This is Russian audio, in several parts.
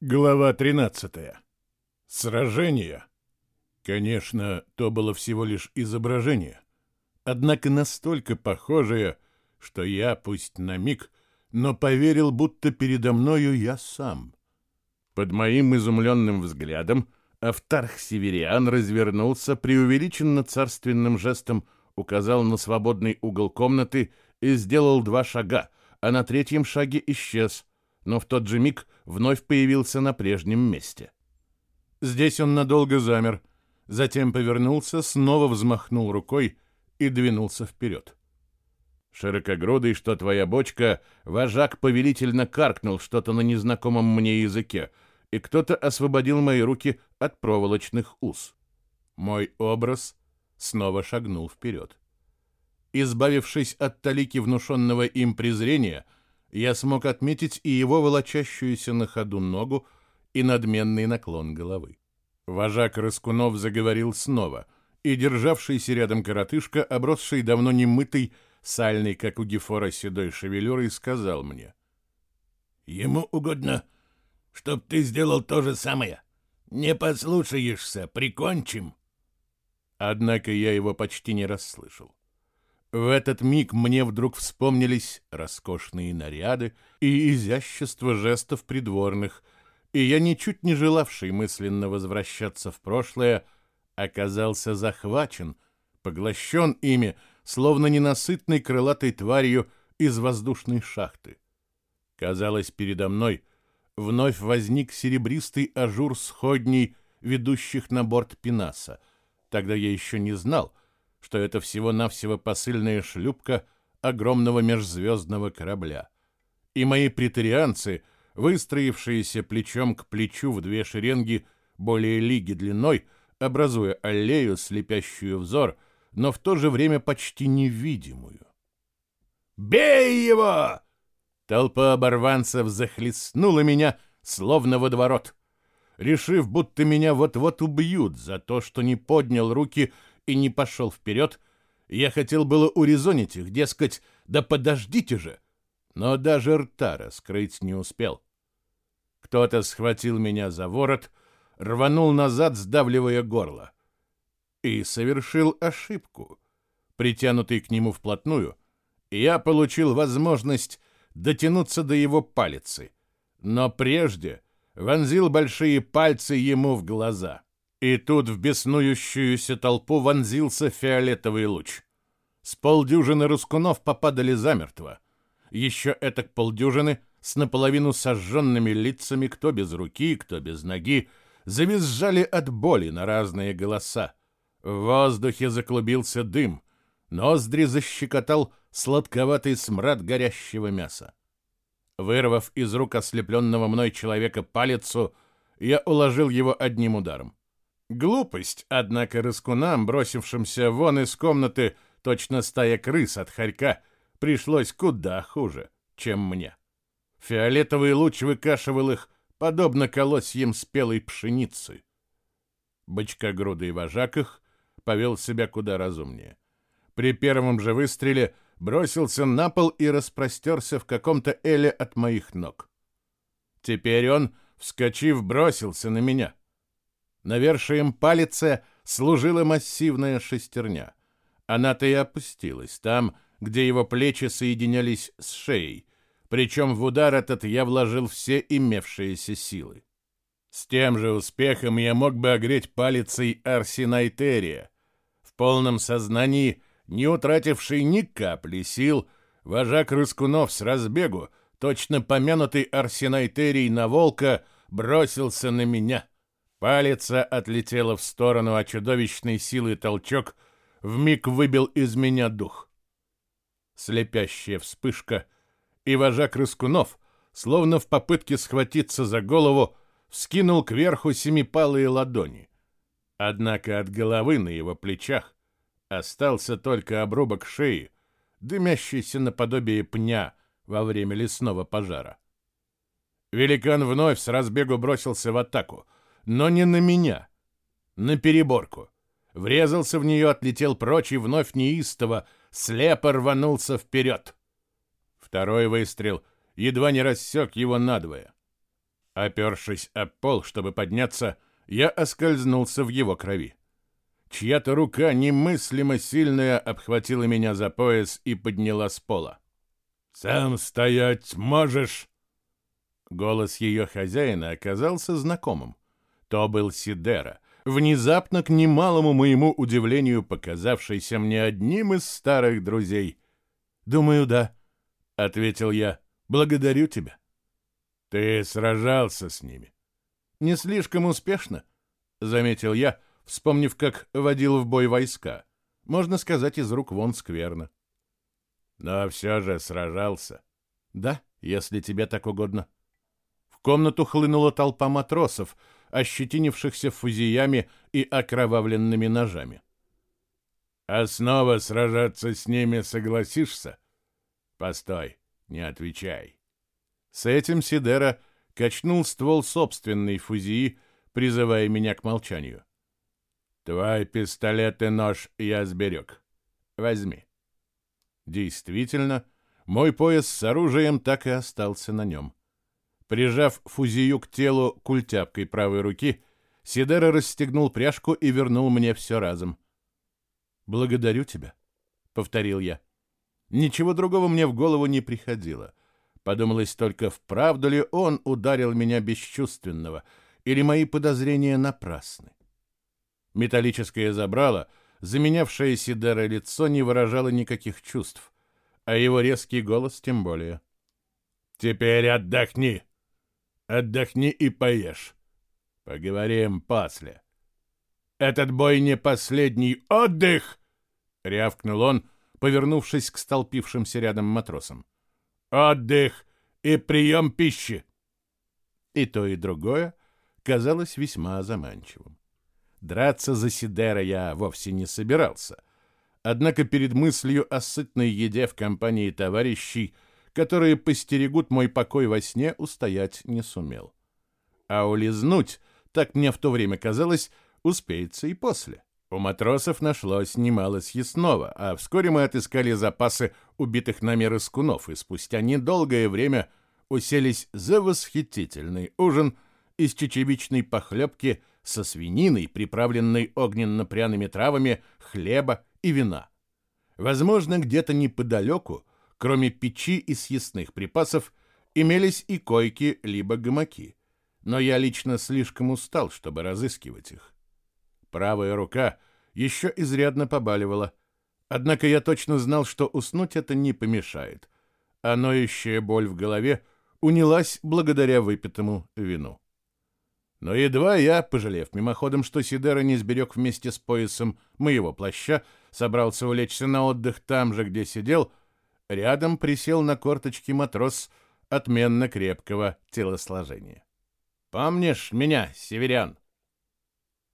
Глава 13. Сражение. Конечно, то было всего лишь изображение, однако настолько похожее, что я, пусть на миг, но поверил, будто передо мною я сам. Под моим изумленным взглядом Автарх Севериан развернулся, преувеличенно царственным жестом указал на свободный угол комнаты и сделал два шага, а на третьем шаге исчез, но в тот же миг вновь появился на прежнем месте. Здесь он надолго замер, затем повернулся, снова взмахнул рукой и двинулся вперед. Широкогрудый, что твоя бочка, вожак повелительно каркнул что-то на незнакомом мне языке, и кто-то освободил мои руки от проволочных уз. Мой образ снова шагнул вперед. Избавившись от талики внушенного им презрения, я смог отметить и его волочащуюся на ходу ногу, и надменный наклон головы. Вожак Раскунов заговорил снова, и державшийся рядом коротышка, обросший давно немытый, сальный, как у Гефора, седой шевелюрой, сказал мне. «Ему угодно, чтоб ты сделал то же самое. Не послушаешься, прикончим». Однако я его почти не расслышал. В этот миг мне вдруг вспомнились роскошные наряды и изящество жестов придворных, и я, ничуть не желавший мысленно возвращаться в прошлое, оказался захвачен, поглощен ими, словно ненасытной крылатой тварью из воздушной шахты. Казалось, передо мной вновь возник серебристый ажур сходней, ведущих на борт Пинаса. Тогда я еще не знал, что это всего-навсего посыльная шлюпка огромного межзвездного корабля. И мои претарианцы, выстроившиеся плечом к плечу в две шеренги более лиги длиной, образуя аллею, слепящую взор, но в то же время почти невидимую. «Бей его!» Толпа оборванцев захлестнула меня, словно водоворот. Решив, будто меня вот-вот убьют за то, что не поднял руки и не пошел вперед, я хотел было урезонить их, дескать, да подождите же, но даже рта раскрыть не успел. Кто-то схватил меня за ворот, рванул назад, сдавливая горло. И совершил ошибку. Притянутый к нему вплотную, я получил возможность дотянуться до его палицы, но прежде вонзил большие пальцы ему в глаза — и тут в беснующуюся толпу вонзился фиолетовый луч. С полдюжины рускунов попадали замертво. Еще этак полдюжины с наполовину сожженными лицами, кто без руки, кто без ноги, завизжали от боли на разные голоса. В воздухе заклубился дым, ноздри защекотал сладковатый смрад горящего мяса. Вырвав из рук ослепленного мной человека палицу, я уложил его одним ударом. Глупость, однако, рыскунам, бросившимся вон из комнаты, точно стая крыс от хорька, пришлось куда хуже, чем мне. Фиолетовый луч выкашивал их, подобно колосьям спелой пшеницы. Бочкогрудый вожак их повел себя куда разумнее. При первом же выстреле бросился на пол и распростерся в каком-то эле от моих ног. Теперь он, вскочив, бросился на меня. Навершием палице служила массивная шестерня. Она-то и опустилась там, где его плечи соединялись с шеей, причем в удар этот я вложил все имевшиеся силы. С тем же успехом я мог бы огреть палицей Арсенайтерия. В полном сознании, не утративший ни капли сил, вожак Рыскунов с разбегу, точно помянутый Арсенайтерий на волка, бросился на меня — Палица отлетела в сторону, а чудовищной силы толчок вмиг выбил из меня дух. Слепящая вспышка, и вожак Рыскунов, словно в попытке схватиться за голову, вскинул кверху семипалые ладони. Однако от головы на его плечах остался только обрубок шеи, дымящийся наподобие пня во время лесного пожара. Великан вновь с разбегу бросился в атаку — но не на меня, на переборку. Врезался в нее, отлетел прочь и вновь неистово, слепо рванулся вперед. Второй выстрел едва не рассек его надвое. Опершись об пол, чтобы подняться, я оскользнулся в его крови. Чья-то рука немыслимо сильная обхватила меня за пояс и подняла с пола. «Сам стоять можешь?» Голос ее хозяина оказался знакомым. То был Сидера, внезапно, к немалому моему удивлению, показавшийся мне одним из старых друзей. «Думаю, да», — ответил я. «Благодарю тебя». «Ты сражался с ними?» «Не слишком успешно», — заметил я, вспомнив, как водил в бой войска. Можно сказать, из рук вон скверно. «Но все же сражался». «Да, если тебе так угодно». В комнату хлынула толпа матросов, ощетинившихся фузиями и окровавленными ножами. «А снова сражаться с ними согласишься?» «Постой, не отвечай». С этим Сидера качнул ствол собственной фузии, призывая меня к молчанию. «Твой пистолет и нож я сберег. Возьми». Действительно, мой пояс с оружием так и остался на нем. Прижав фузию к телу культяпкой правой руки, Сидера расстегнул пряжку и вернул мне все разом. «Благодарю тебя», — повторил я. Ничего другого мне в голову не приходило. Подумалось только, вправду ли он ударил меня бесчувственного, или мои подозрения напрасны. Металлическое забрало, заменявшее Сидера лицо, не выражало никаких чувств, а его резкий голос тем более. «Теперь отдохни!» Отдохни и поешь. Поговорим после. Этот бой не последний отдых, рявкнул он, повернувшись к столпившимся рядом матросам. Отдых и прием пищи. И то, и другое казалось весьма заманчивым. Драться за Сидера я вовсе не собирался. Однако перед мыслью о сытной еде в компании товарищей – которые постерегут мой покой во сне, устоять не сумел. А улизнуть, так мне в то время казалось, успеется и после. У матросов нашлось немало съестного, а вскоре мы отыскали запасы убитых нами рыскунов и спустя недолгое время уселись за восхитительный ужин из чечевичной похлебки со свининой, приправленной огненно-пряными травами, хлеба и вина. Возможно, где-то неподалеку Кроме печи и съестных припасов, имелись и койки либо гамаки, но я лично слишком устал, чтобы разыскивать их. Правая рука еще изрядно побаливала, однако я точно знал, что уснуть это не помешает, а ноющая боль в голове унялась благодаря выпитому вину. Но едва я, пожалев мимоходом, что Сидера не сберег вместе с поясом моего плаща, собрался улечься на отдых там же, где сидел, Рядом присел на корточки матрос отменно крепкого телосложения. «Помнишь меня, северян?»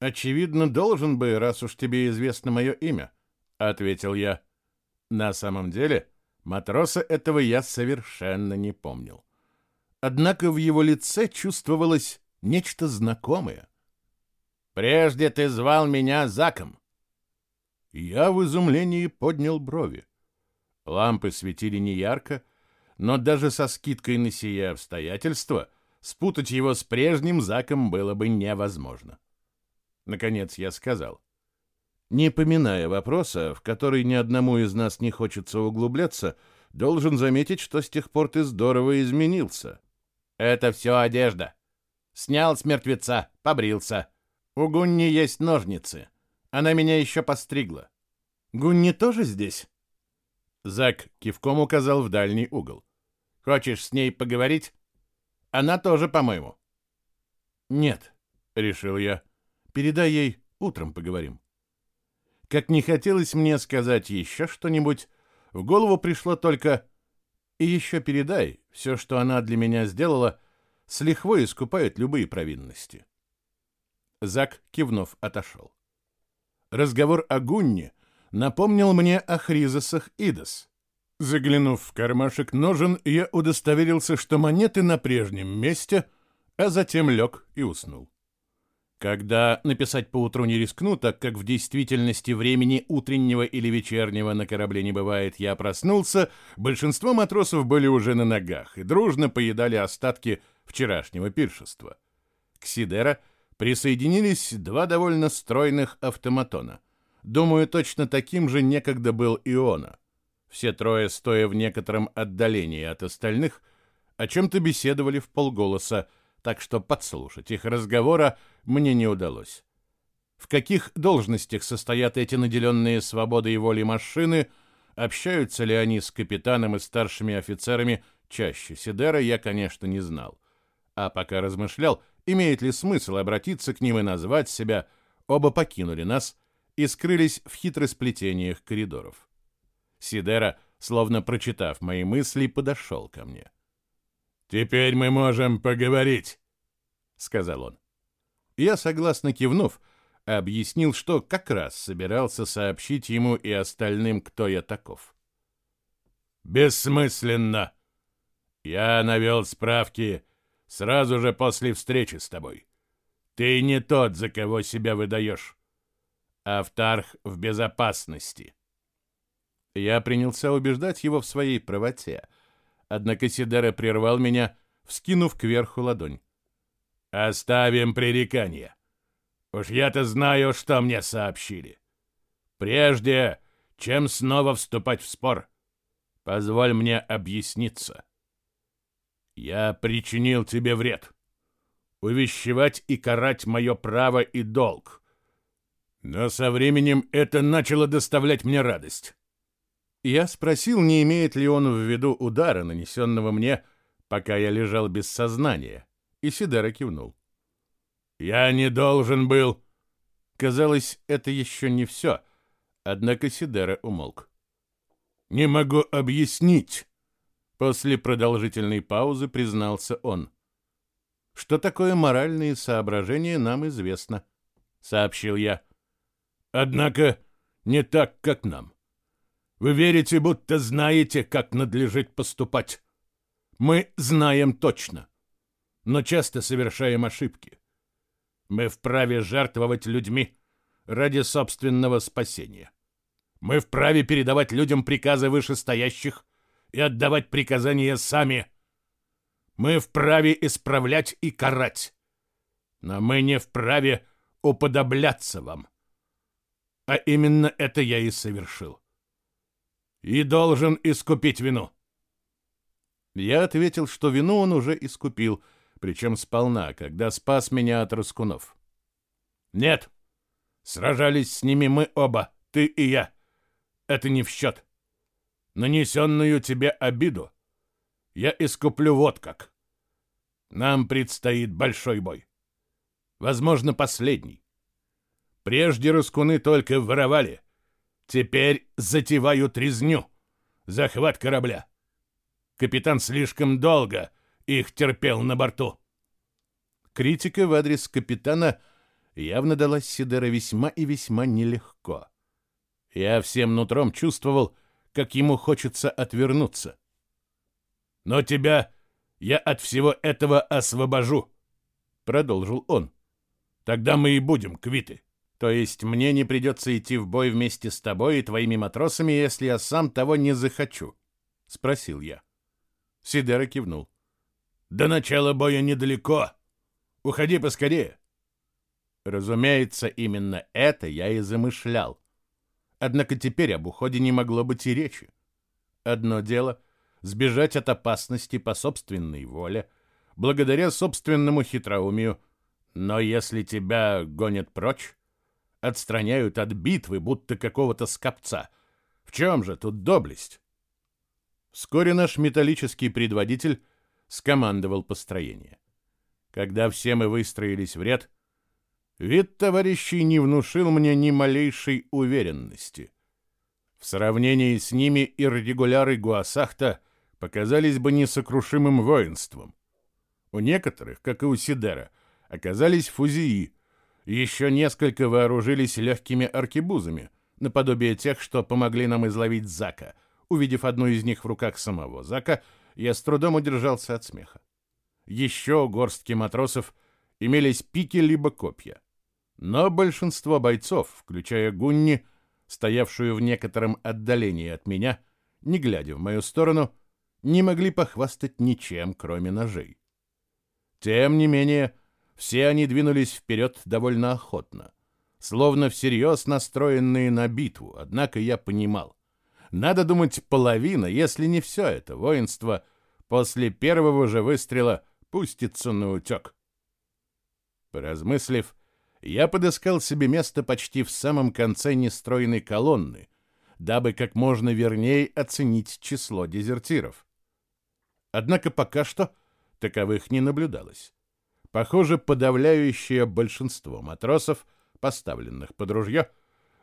«Очевидно, должен бы, раз уж тебе известно мое имя», — ответил я. На самом деле, матроса этого я совершенно не помнил. Однако в его лице чувствовалось нечто знакомое. «Прежде ты звал меня Заком». Я в изумлении поднял брови. Лампы светили неярко, но даже со скидкой на сие обстоятельства спутать его с прежним Заком было бы невозможно. Наконец я сказал. Не поминая вопроса, в который ни одному из нас не хочется углубляться, должен заметить, что с тех пор ты здорово изменился. Это все одежда. Снял с мертвеца, побрился. У Гунни есть ножницы. Она меня еще постригла. Гунни тоже здесь? Зак кивком указал в дальний угол. «Хочешь с ней поговорить? Она тоже, по-моему». «Нет», — решил я. «Передай ей, утром поговорим». Как не хотелось мне сказать еще что-нибудь, в голову пришло только «И еще передай, все, что она для меня сделала, с лихвой искупает любые провинности». Зак, кивнув, отошел. Разговор о Гунне напомнил мне о Хризосах Идос. Заглянув в кармашек ножен, я удостоверился, что монеты на прежнем месте, а затем лег и уснул. Когда написать поутру не рискну, так как в действительности времени утреннего или вечернего на корабле не бывает, я проснулся, большинство матросов были уже на ногах и дружно поедали остатки вчерашнего пиршества. К Сидера присоединились два довольно стройных автоматона. Думаю, точно таким же некогда был Иона. Все трое, стоя в некотором отдалении от остальных, о чем-то беседовали в полголоса, так что подслушать их разговора мне не удалось. В каких должностях состоят эти наделенные свободой и волей машины, общаются ли они с капитаном и старшими офицерами чаще Сидера, я, конечно, не знал. А пока размышлял, имеет ли смысл обратиться к ним и назвать себя, оба покинули нас и скрылись в хитросплетениях коридоров. Сидера, словно прочитав мои мысли, подошел ко мне. «Теперь мы можем поговорить», — сказал он. Я, согласно кивнув, объяснил, что как раз собирался сообщить ему и остальным, кто я таков. «Бессмысленно. Я навел справки сразу же после встречи с тобой. Ты не тот, за кого себя выдаешь. Автарх в безопасности». Я принялся убеждать его в своей правоте, однако Сидера прервал меня, вскинув кверху ладонь. «Оставим пререкания. Уж я-то знаю, что мне сообщили. Прежде, чем снова вступать в спор, позволь мне объясниться. Я причинил тебе вред. Увещевать и карать мое право и долг. Но со временем это начало доставлять мне радость. Я спросил, не имеет ли он в виду удара, нанесенного мне, пока я лежал без сознания, и Сидера кивнул. «Я не должен был...» Казалось, это еще не все, однако Сидера умолк. «Не могу объяснить», — после продолжительной паузы признался он. «Что такое моральные соображения, нам известно», — сообщил я. «Однако не так, как нам. Вы верите, будто знаете, как надлежит поступать. Мы знаем точно, но часто совершаем ошибки. Мы вправе жертвовать людьми ради собственного спасения. Мы вправе передавать людям приказы вышестоящих и отдавать приказания сами. Мы вправе исправлять и карать. Но мы не вправе уподобляться вам. А именно это я и совершил. И должен искупить вину. Я ответил, что вину он уже искупил — причем сполна, когда спас меня от раскунов. «Нет, сражались с ними мы оба, ты и я. Это не в счет. Нанесенную тебе обиду я искуплю вот как. Нам предстоит большой бой. Возможно, последний. Прежде раскуны только воровали, теперь затевают резню, захват корабля. Капитан слишком долго их терпел на борту. Критика в адрес капитана явно далась Сидера весьма и весьма нелегко. Я всем нутром чувствовал, как ему хочется отвернуться. «Но тебя я от всего этого освобожу», — продолжил он. «Тогда мы и будем квиты». «То есть мне не придется идти в бой вместе с тобой и твоими матросами, если я сам того не захочу?» — спросил я. Сидера кивнул. До начала боя недалеко. Уходи поскорее. Разумеется, именно это я и замышлял. Однако теперь об уходе не могло быть и речи. Одно дело — сбежать от опасности по собственной воле, благодаря собственному хитроумию, но если тебя гонят прочь, отстраняют от битвы, будто какого-то скопца, в чем же тут доблесть? Вскоре наш металлический предводитель скомандовал построение. Когда все мы выстроились в ряд, вид товарищей не внушил мне ни малейшей уверенности. В сравнении с ними иррегуляры Гуасахта показались бы несокрушимым воинством. У некоторых, как и у Сидера, оказались фузии, еще несколько вооружились легкими аркебузами, наподобие тех, что помогли нам изловить Зака. Увидев одну из них в руках самого Зака, я с трудом удержался от смеха. Еще горстки матросов имелись пики либо копья. Но большинство бойцов, включая Гунни, стоявшую в некотором отдалении от меня, не глядя в мою сторону, не могли похвастать ничем, кроме ножей. Тем не менее, все они двинулись вперед довольно охотно, словно всерьез настроенные на битву, однако я понимал. Надо думать, половина, если не все это воинство, после первого же выстрела пустится на утек. Поразмыслив, я подыскал себе место почти в самом конце нестроенной колонны, дабы как можно вернее оценить число дезертиров. Однако пока что таковых не наблюдалось. Похоже, подавляющее большинство матросов, поставленных под ружье,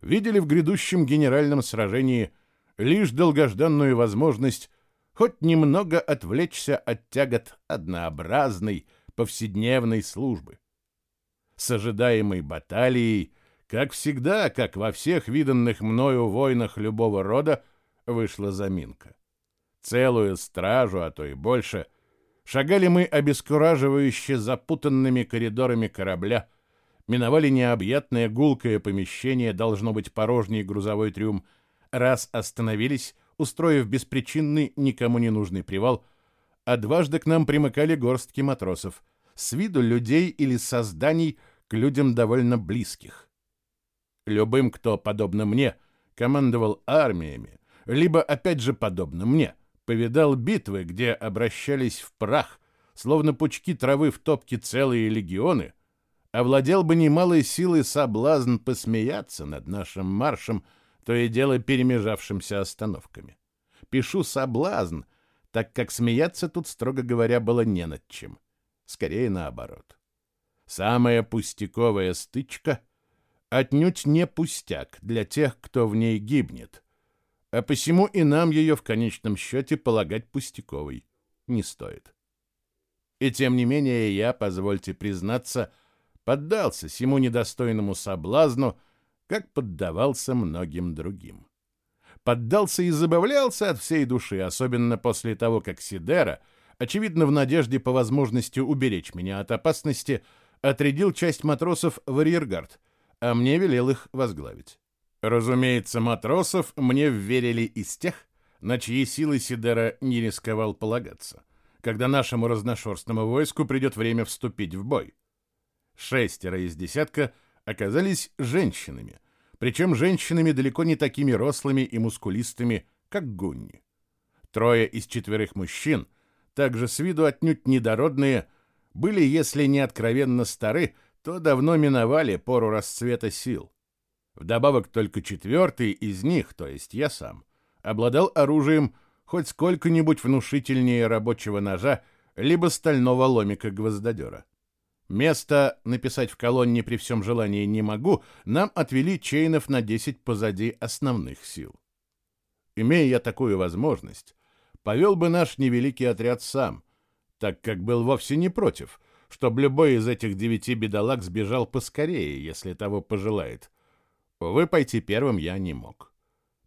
видели в грядущем генеральном сражении лишь долгожданную возможность хоть немного отвлечься от тягот однообразной повседневной службы. С ожидаемой баталией, как всегда, как во всех виданных мною войнах любого рода, вышла заминка. Целую стражу, а то и больше, шагали мы обескураживающе запутанными коридорами корабля, миновали необъятное гулкое помещение, должно быть порожний грузовой трюм, раз остановились, устроив беспричинный, никому не нужный привал, а дважды к нам примыкали горстки матросов, с виду людей или созданий к людям довольно близких. Любым, кто, подобно мне, командовал армиями, либо, опять же, подобно мне, повидал битвы, где обращались в прах, словно пучки травы в топке целые легионы, овладел бы немалой силой соблазн посмеяться над нашим маршем — то и дело перемежавшимся остановками. Пишу «соблазн», так как смеяться тут, строго говоря, было не над чем. Скорее наоборот. Самая пустяковая стычка отнюдь не пустяк для тех, кто в ней гибнет, а посему и нам ее в конечном счете полагать пустяковой не стоит. И тем не менее я, позвольте признаться, поддался сему недостойному соблазну как поддавался многим другим. Поддался и забавлялся от всей души, особенно после того, как Сидера, очевидно в надежде по возможности уберечь меня от опасности, отрядил часть матросов в арьергард, а мне велел их возглавить. Разумеется, матросов мне вверили из тех, на чьи силы Сидера не рисковал полагаться, когда нашему разношерстному войску придет время вступить в бой. Шестеро из десятка — оказались женщинами, причем женщинами далеко не такими рослыми и мускулистыми, как Гунни. Трое из четверых мужчин, также с виду отнюдь недородные, были, если не откровенно стары, то давно миновали пору расцвета сил. Вдобавок только четвертый из них, то есть я сам, обладал оружием хоть сколько-нибудь внушительнее рабочего ножа либо стального ломика-гвоздодера. Место написать в колонне при всем желании не могу, нам отвели чейнов на 10 позади основных сил. Имея я такую возможность, повел бы наш невеликий отряд сам, так как был вовсе не против, чтобы любой из этих девяти бедолаг сбежал поскорее, если того пожелает. Увы, пойти первым я не мог.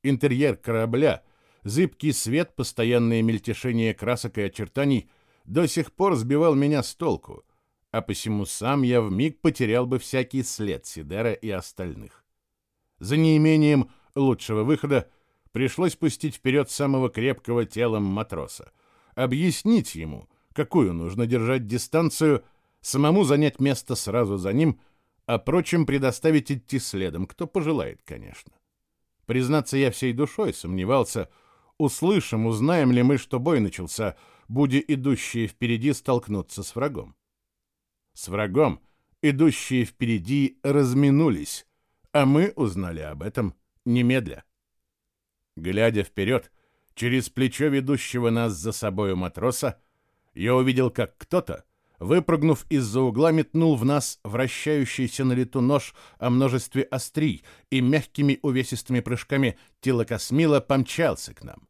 Интерьер корабля, зыбкий свет, постоянное мельтешение красок и очертаний до сих пор сбивал меня с толку — а посему сам я вмиг потерял бы всякий след Сидера и остальных. За неимением лучшего выхода пришлось пустить вперед самого крепкого телом матроса, объяснить ему, какую нужно держать дистанцию, самому занять место сразу за ним, а прочим предоставить идти следом, кто пожелает, конечно. Признаться, я всей душой сомневался, услышим, узнаем ли мы, что бой начался, будя идущие впереди столкнуться с врагом. С врагом, идущие впереди, разминулись, а мы узнали об этом немедля. Глядя вперед, через плечо ведущего нас за собою матроса, я увидел, как кто-то, выпрыгнув из-за угла, метнул в нас вращающийся на лету нож о множестве острий и мягкими увесистыми прыжками телокосмила помчался к нам.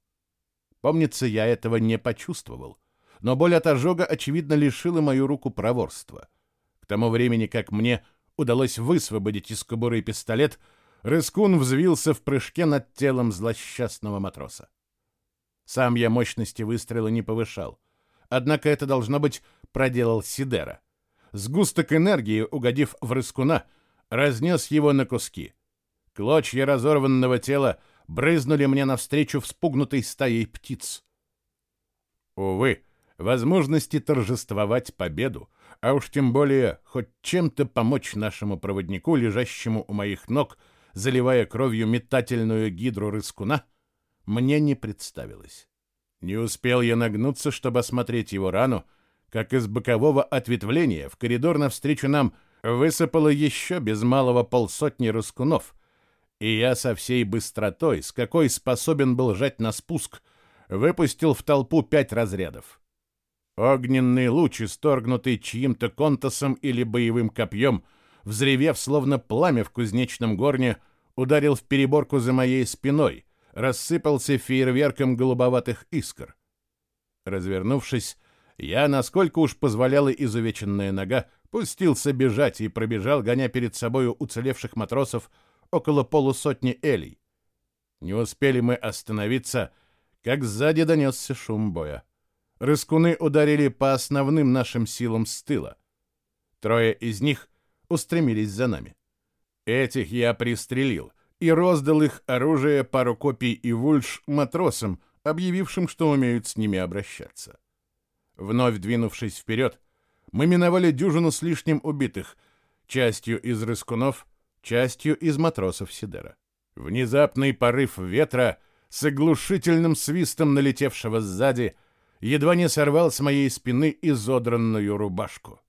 Помнится, я этого не почувствовал, но боль от ожога, очевидно, лишила мою руку проворства. К тому времени, как мне удалось высвободить из кобуры пистолет, Рыскун взвился в прыжке над телом злосчастного матроса. Сам я мощности выстрела не повышал. Однако это, должно быть, проделал Сидера. Сгусток энергии, угодив в Рыскуна, разнес его на куски. Клочья разорванного тела брызнули мне навстречу вспугнутой стаей птиц. Увы, возможности торжествовать победу, а уж тем более хоть чем-то помочь нашему проводнику, лежащему у моих ног, заливая кровью метательную гидру рыскуна, мне не представилось. Не успел я нагнуться, чтобы осмотреть его рану, как из бокового ответвления в коридор навстречу нам высыпало еще без малого полсотни рыскунов, и я со всей быстротой, с какой способен был жать на спуск, выпустил в толпу пять разрядов. Огненный луч, исторгнутый чьим-то контасом или боевым копьем, взревев, словно пламя в кузнечном горне, ударил в переборку за моей спиной, рассыпался фейерверком голубоватых искр. Развернувшись, я, насколько уж позволяла изувеченная нога, пустился бежать и пробежал, гоня перед собою уцелевших матросов, около полусотни элей. Не успели мы остановиться, как сзади донесся шум боя. Рыскуны ударили по основным нашим силам с тыла. Трое из них устремились за нами. Этих я пристрелил и роздал их оружие, пару копий и вульш матросам, объявившим, что умеют с ними обращаться. Вновь двинувшись вперед, мы миновали дюжину с лишним убитых, частью из рыскунов, частью из матросов Сидера. Внезапный порыв ветра с оглушительным свистом налетевшего сзади — едва не сорвал с моей спины изодранную рубашку.